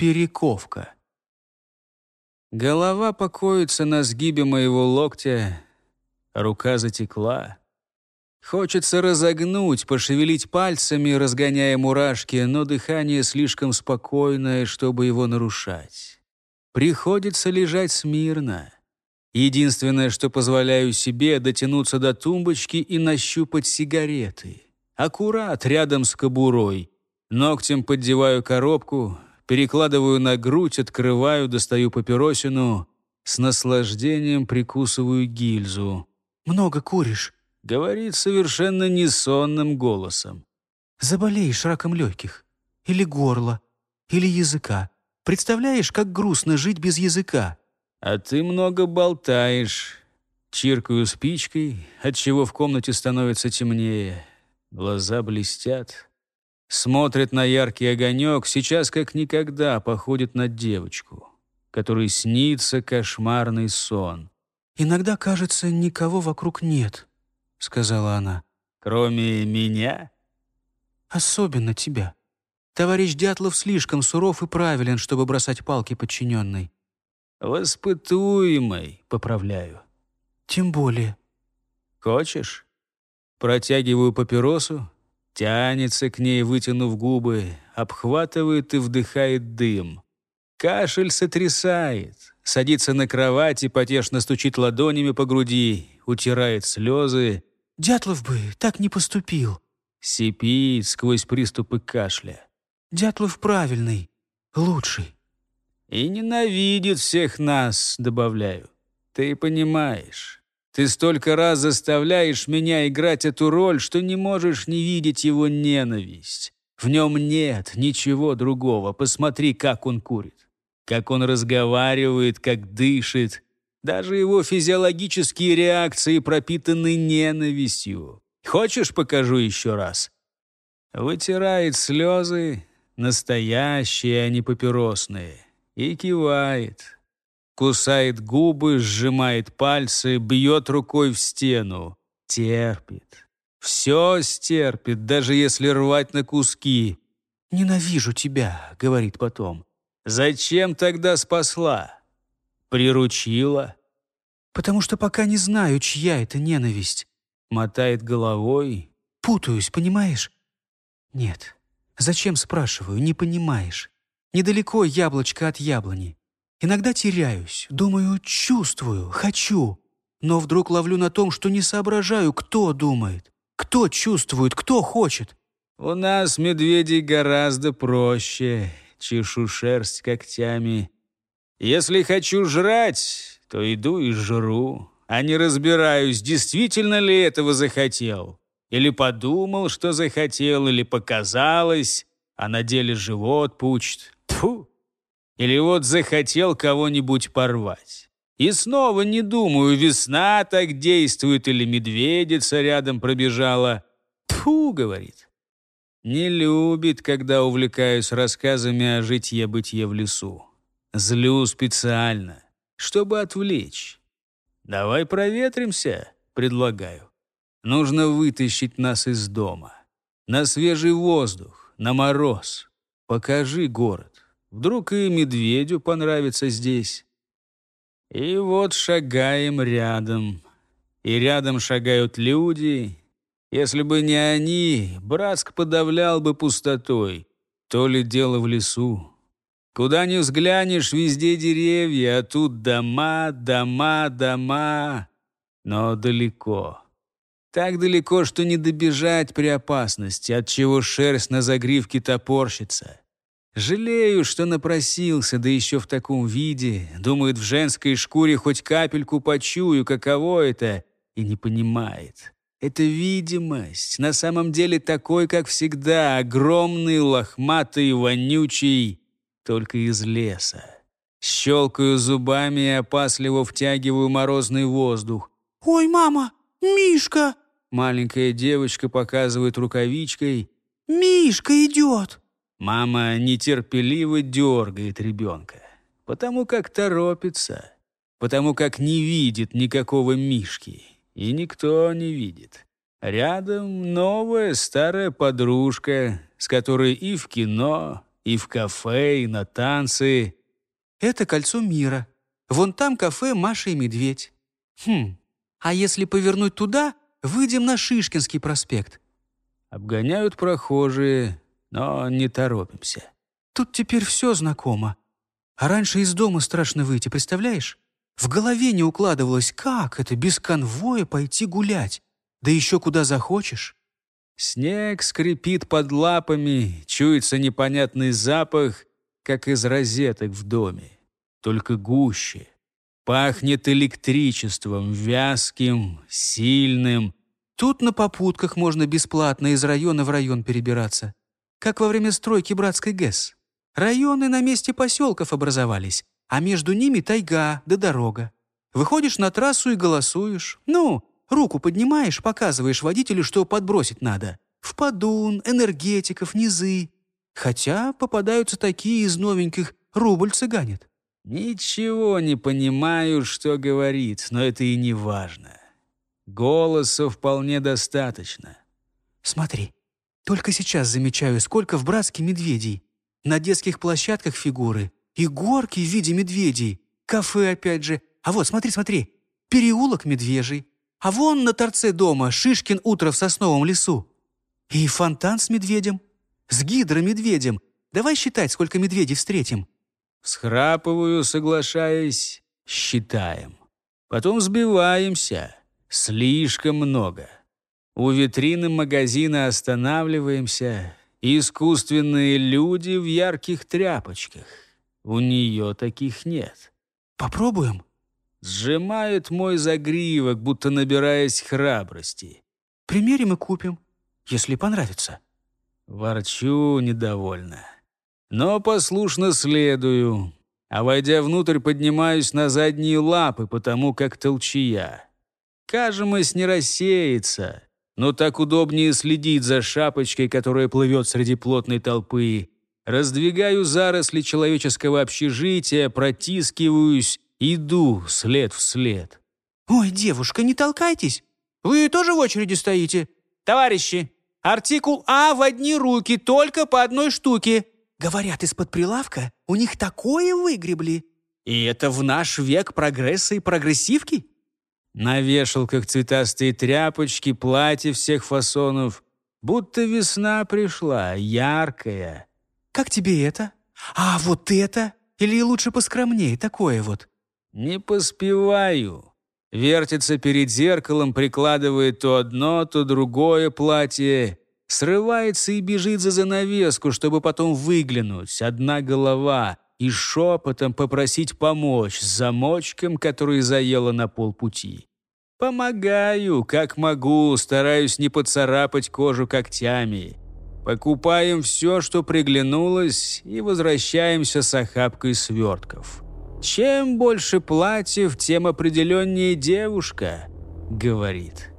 Перековка. Голова покоится на сгибе моего локтя, рука затекла. Хочется разогнуть, пошевелить пальцами, разгоняя мурашки, но дыхание слишком спокойное, чтобы его нарушать. Приходится лежать смирно. Единственное, что позволяю себе, дотянуться до тумбочки и нащупать сигареты. Аккурат рядом с кобурой. Ногтем поддеваю коробку, перекладываю на грудь, открываю, достаю папиросину. С наслаждением прикусываю гильзу. «Много куришь?» — говорит совершенно несонным голосом. «Заболеешь раком легких. Или горла. Или языка. Представляешь, как грустно жить без языка?» А ты много болтаешь. Чиркаю спичкой, отчего в комнате становится темнее. Глаза блестят. Смотрит на яркий огонек, сейчас как никогда походит на девочку, которой снится кошмарный сон. «Иногда, кажется, никого вокруг нет», — сказала она. «Кроме меня?» «Особенно тебя. Товарищ Дятлов слишком суров и правилен, чтобы бросать палки подчиненной. «Воспытуемый», — поправляю. «Тем более». «Хочешь?» Протягиваю папиросу, тянется к ней, вытянув губы, обхватывает и вдыхает дым. Кашель сотрясает, садится на кровать и потешно стучит ладонями по груди, утирает слезы. «Дятлов бы так не поступил», — сипит сквозь приступы кашля. «Дятлов правильный, лучший». И ненавидит всех нас, добавляю. Ты понимаешь. Ты столько раз заставляешь меня играть эту роль, что не можешь не видеть его ненависть. В нем нет ничего другого. Посмотри, как он курит, как он разговаривает, как дышит. Даже его физиологические реакции пропитаны ненавистью. Хочешь, покажу еще раз? Вытирает слезы, настоящие, а не папиросные и кивает. Кусает губы, сжимает пальцы, бьет рукой в стену. Терпит. Все стерпит, даже если рвать на куски. «Ненавижу тебя», — говорит потом. «Зачем тогда спасла? Приручила?» «Потому что пока не знаю, чья это ненависть». Мотает головой. «Путаюсь, понимаешь?» «Нет. Зачем, спрашиваю, не понимаешь?» Недалеко яблочко от яблони. Иногда теряюсь, думаю, чувствую, хочу. Но вдруг ловлю на том, что не соображаю, кто думает, кто чувствует, кто хочет. У нас, медведей, гораздо проще. Чешу шерсть когтями. Если хочу жрать, то иду и жру. А не разбираюсь, действительно ли этого захотел. Или подумал, что захотел, или показалось, а на деле живот пучит. Тьфу! Или вот захотел кого-нибудь порвать. И снова не думаю, весна так действует или медведица рядом пробежала. Тьфу, говорит. Не любит, когда увлекаюсь рассказами о житье-бытие в лесу. Злю специально, чтобы отвлечь. Давай проветримся, предлагаю. Нужно вытащить нас из дома. На свежий воздух, на мороз. Покажи город. Вдруг и медведю понравится здесь. И вот шагаем рядом. И рядом шагают люди. Если бы не они, Братск подавлял бы пустотой. То ли дело в лесу. Куда ни взглянешь, везде деревья, а тут дома, дома, дома. Но далеко. Так далеко, что не добежать при опасности, от чего шерсть на загривке топорщится. Жалею, что напросился, да еще в таком виде. Думает, в женской шкуре хоть капельку почую, каково это, и не понимает. Это видимость. На самом деле такой, как всегда, огромный, лохматый, вонючий, только из леса. Щелкаю зубами и опасливо втягиваю морозный воздух. «Ой, мама, Мишка!» Маленькая девочка показывает рукавичкой. «Мишка идет!» Мама нетерпеливо дергает ребенка, потому как торопится, потому как не видит никакого Мишки, и никто не видит. Рядом новая старая подружка, с которой и в кино, и в кафе, и на танцы. Это кольцо мира. Вон там кафе «Маша и медведь». Хм, а если повернуть туда, выйдем на Шишкинский проспект. Обгоняют прохожие, но не торопимся. Тут теперь все знакомо. А раньше из дома страшно выйти, представляешь? В голове не укладывалось, как это без конвоя пойти гулять. Да еще куда захочешь. Снег скрипит под лапами, чуется непонятный запах, как из розеток в доме, только гуще. Пахнет электричеством, вязким, сильным. Тут на попутках можно бесплатно из района в район перебираться. Как во время стройки братской ГЭС. Районы на месте поселков образовались, а между ними тайга да дорога. Выходишь на трассу и голосуешь. Ну, руку поднимаешь, показываешь водителю, что подбросить надо. В подун, энергетиков, низы. Хотя попадаются такие из новеньких, рубль цыганит. Ничего не понимаю, что говорит, но это и не важно. Голоса вполне достаточно. Смотри, только сейчас замечаю, сколько в братске медведей. На детских площадках фигуры. И горки в виде медведей. Кафе опять же. А вот, смотри, смотри. Переулок медвежий. А вон на торце дома Шишкин утро в сосновом лесу. И фонтан с медведем. С гидромедведем. Давай считать, сколько медведей встретим. Схрапываю, соглашаясь, считаем. Потом сбиваемся. Слишком много. У витрины магазина останавливаемся. Искусственные люди в ярких тряпочках. У нее таких нет. Попробуем? Сжимает мой загривок, будто набираясь храбрости. Примерим и купим, если понравится. Ворчу недовольно но послушно следую, а войдя внутрь, поднимаюсь на задние лапы, потому как толчья. Кажемось не рассеется, но так удобнее следить за шапочкой, которая плывет среди плотной толпы. Раздвигаю заросли человеческого общежития, протискиваюсь, иду след в след. «Ой, девушка, не толкайтесь! Вы тоже в очереди стоите? Товарищи, артикул А в одни руки, только по одной штуке!» Говорят, из-под прилавка у них такое выгребли. И это в наш век прогресса и прогрессивки? На вешалках цветастые тряпочки, платья всех фасонов. Будто весна пришла, яркая. Как тебе это? А вот это? Или лучше поскромнее, такое вот? Не поспеваю. Вертится перед зеркалом, прикладывает то одно, то другое платье срывается и бежит за занавеску, чтобы потом выглянуть, одна голова, и шепотом попросить помочь с замочком, который заела на полпути. Помогаю, как могу, стараюсь не поцарапать кожу когтями. Покупаем все, что приглянулось, и возвращаемся с охапкой свертков. Чем больше платьев, тем определеннее девушка, говорит.